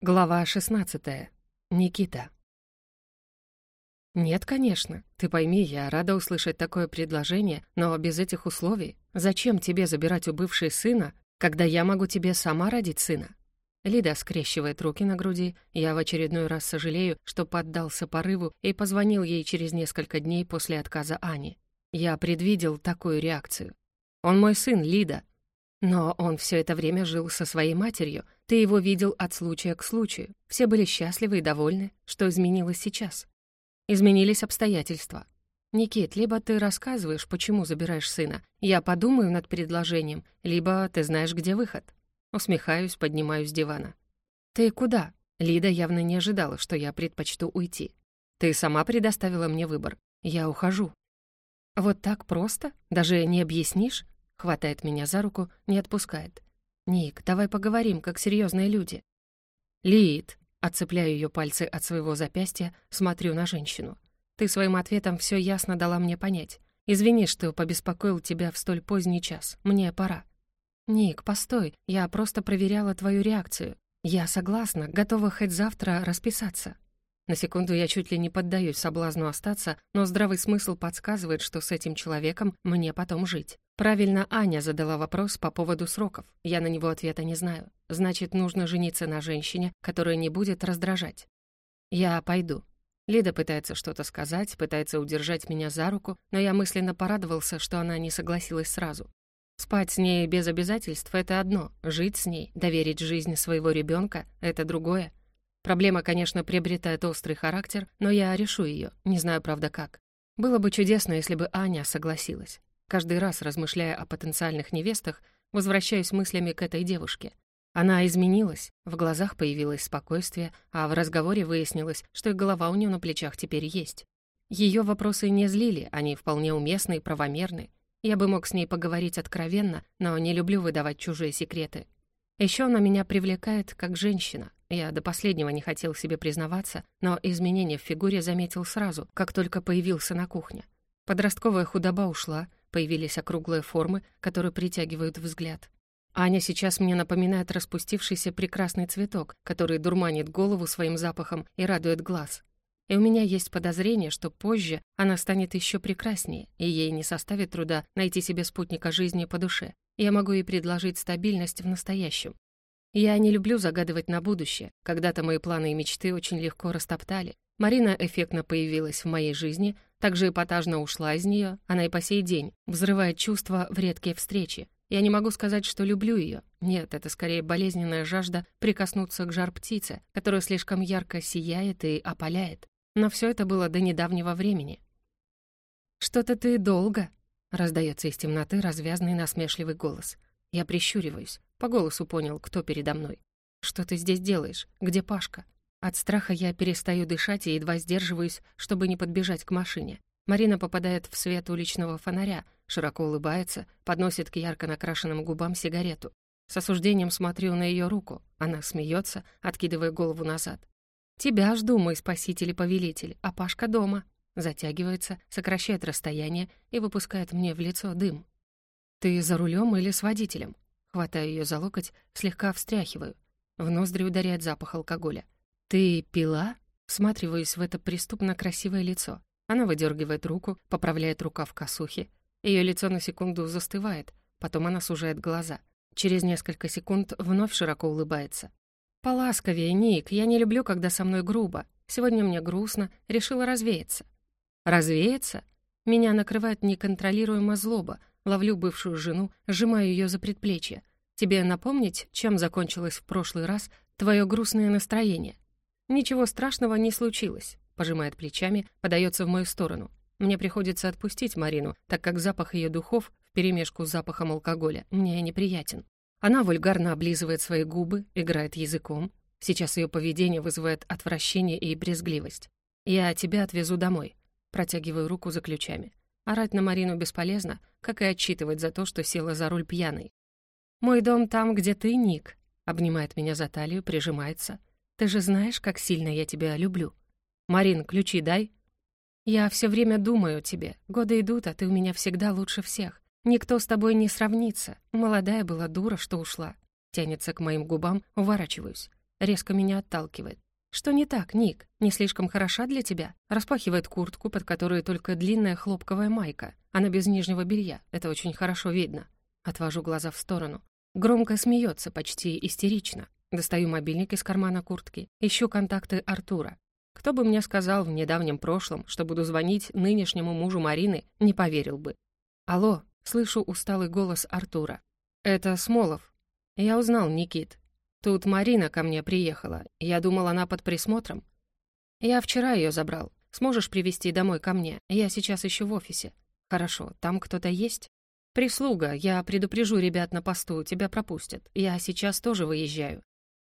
Глава 16. Никита. «Нет, конечно. Ты пойми, я рада услышать такое предложение, но без этих условий. Зачем тебе забирать у бывшей сына, когда я могу тебе сама родить сына?» Лида скрещивает руки на груди. Я в очередной раз сожалею, что поддался порыву и позвонил ей через несколько дней после отказа Ани. Я предвидел такую реакцию. «Он мой сын, Лида. Но он все это время жил со своей матерью. Ты его видел от случая к случаю. Все были счастливы и довольны. Что изменилось сейчас? Изменились обстоятельства. Никит, либо ты рассказываешь, почему забираешь сына. Я подумаю над предложением, либо ты знаешь, где выход. Усмехаюсь, поднимаюсь с дивана. Ты куда? Лида явно не ожидала, что я предпочту уйти. Ты сама предоставила мне выбор. Я ухожу. Вот так просто? Даже не объяснишь? Хватает меня за руку, не отпускает. «Ник, давай поговорим, как серьезные люди». «Лид», отцепляю ее пальцы от своего запястья, смотрю на женщину. «Ты своим ответом все ясно дала мне понять. Извини, что побеспокоил тебя в столь поздний час. Мне пора». «Ник, постой, я просто проверяла твою реакцию. Я согласна, готова хоть завтра расписаться». На секунду я чуть ли не поддаюсь соблазну остаться, но здравый смысл подсказывает, что с этим человеком мне потом жить. Правильно Аня задала вопрос по поводу сроков. Я на него ответа не знаю. Значит, нужно жениться на женщине, которая не будет раздражать. Я пойду. Лида пытается что-то сказать, пытается удержать меня за руку, но я мысленно порадовался, что она не согласилась сразу. Спать с ней без обязательств — это одно, жить с ней, доверить жизнь своего ребенка — это другое. Проблема, конечно, приобретает острый характер, но я решу ее, не знаю, правда, как. Было бы чудесно, если бы Аня согласилась. Каждый раз, размышляя о потенциальных невестах, возвращаюсь мыслями к этой девушке. Она изменилась, в глазах появилось спокойствие, а в разговоре выяснилось, что и голова у нее на плечах теперь есть. Ее вопросы не злили, они вполне уместны и правомерны. Я бы мог с ней поговорить откровенно, но не люблю выдавать чужие секреты. Еще она меня привлекает как женщина. Я до последнего не хотел себе признаваться, но изменения в фигуре заметил сразу, как только появился на кухне. Подростковая худоба ушла, появились округлые формы, которые притягивают взгляд. Аня сейчас мне напоминает распустившийся прекрасный цветок, который дурманит голову своим запахом и радует глаз. И у меня есть подозрение, что позже она станет еще прекраснее, и ей не составит труда найти себе спутника жизни по душе. Я могу ей предложить стабильность в настоящем, я не люблю загадывать на будущее. Когда-то мои планы и мечты очень легко растоптали. Марина эффектно появилась в моей жизни, также эпатажно ушла из нее, она и по сей день взрывает чувства в редкие встречи. Я не могу сказать, что люблю ее. Нет, это скорее болезненная жажда прикоснуться к жар-птице, которая слишком ярко сияет и опаляет. Но все это было до недавнего времени. «Что-то ты долго», — раздается из темноты развязный насмешливый голос. Я прищуриваюсь. По голосу понял, кто передо мной. «Что ты здесь делаешь? Где Пашка?» От страха я перестаю дышать и едва сдерживаюсь, чтобы не подбежать к машине. Марина попадает в свет уличного фонаря, широко улыбается, подносит к ярко накрашенным губам сигарету. С осуждением смотрю на ее руку. Она смеется, откидывая голову назад. «Тебя жду, мой спаситель и повелитель, а Пашка дома». Затягивается, сокращает расстояние и выпускает мне в лицо дым. «Ты за рулем или с водителем?» Хватаю ее за локоть, слегка встряхиваю. В ноздри ударяет запах алкоголя. «Ты пила?» Всматриваюсь в это преступно красивое лицо. Она выдергивает руку, поправляет рукав косухи. Ее лицо на секунду застывает, потом она сужает глаза. Через несколько секунд вновь широко улыбается. «Поласковее, Ник, я не люблю, когда со мной грубо. Сегодня мне грустно, решила развеяться». «Развеяться?» Меня накрывает неконтролируемая злоба, Ловлю бывшую жену, сжимаю ее за предплечье. Тебе напомнить, чем закончилось в прошлый раз твое грустное настроение? Ничего страшного не случилось, пожимает плечами, подается в мою сторону. Мне приходится отпустить Марину, так как запах ее духов вперемешку с запахом алкоголя мне неприятен. Она вульгарно облизывает свои губы, играет языком. Сейчас ее поведение вызывает отвращение и брезгливость. «Я тебя отвезу домой». Протягиваю руку за ключами. Орать на Марину бесполезно, как и отчитывать за то, что села за руль пьяной. «Мой дом там, где ты, Ник», — обнимает меня за талию, прижимается. «Ты же знаешь, как сильно я тебя люблю. Марин, ключи дай». «Я все время думаю о тебе. Годы идут, а ты у меня всегда лучше всех. Никто с тобой не сравнится. Молодая была дура, что ушла». Тянется к моим губам, уворачиваюсь. резко меня отталкивает. «Что не так, Ник? Не слишком хороша для тебя?» Распахивает куртку, под которой только длинная хлопковая майка. Она без нижнего белья, это очень хорошо видно. Отвожу глаза в сторону. Громко смеется, почти истерично. Достаю мобильник из кармана куртки, ищу контакты Артура. Кто бы мне сказал в недавнем прошлом, что буду звонить нынешнему мужу Марины, не поверил бы. «Алло», — слышу усталый голос Артура. «Это Смолов». Я узнал, Никит. Тут Марина ко мне приехала. Я думал, она под присмотром. Я вчера ее забрал. Сможешь привезти домой ко мне? Я сейчас еще в офисе. Хорошо, там кто-то есть? Прислуга, я предупрежу ребят на посту, тебя пропустят. Я сейчас тоже выезжаю.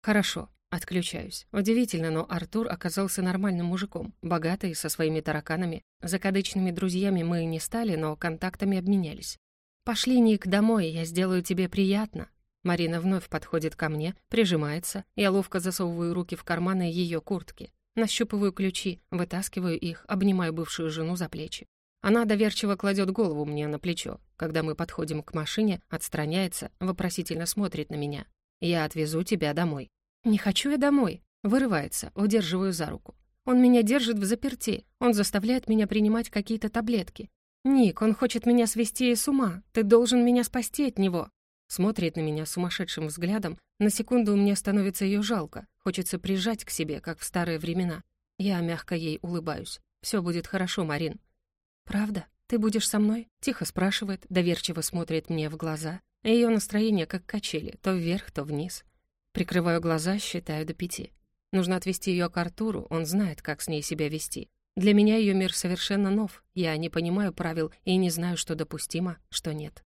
Хорошо, отключаюсь. Удивительно, но Артур оказался нормальным мужиком, богатый, со своими тараканами. Закадычными друзьями мы не стали, но контактами обменялись. «Пошли, Ник, домой, я сделаю тебе приятно», Марина вновь подходит ко мне, прижимается. Я ловко засовываю руки в карманы ее куртки. Нащупываю ключи, вытаскиваю их, обнимаю бывшую жену за плечи. Она доверчиво кладет голову мне на плечо. Когда мы подходим к машине, отстраняется, вопросительно смотрит на меня. «Я отвезу тебя домой». «Не хочу я домой», вырывается, удерживаю за руку. Он меня держит в заперти, он заставляет меня принимать какие-то таблетки. «Ник, он хочет меня свести с ума, ты должен меня спасти от него». Смотрит на меня сумасшедшим взглядом. На секунду мне становится ее жалко. Хочется прижать к себе, как в старые времена. Я мягко ей улыбаюсь. «Все будет хорошо, Марин». «Правда? Ты будешь со мной?» Тихо спрашивает, доверчиво смотрит мне в глаза. Ее настроение как качели, то вверх, то вниз. Прикрываю глаза, считаю до пяти. Нужно отвести ее к Артуру, он знает, как с ней себя вести. Для меня ее мир совершенно нов. Я не понимаю правил и не знаю, что допустимо, что нет.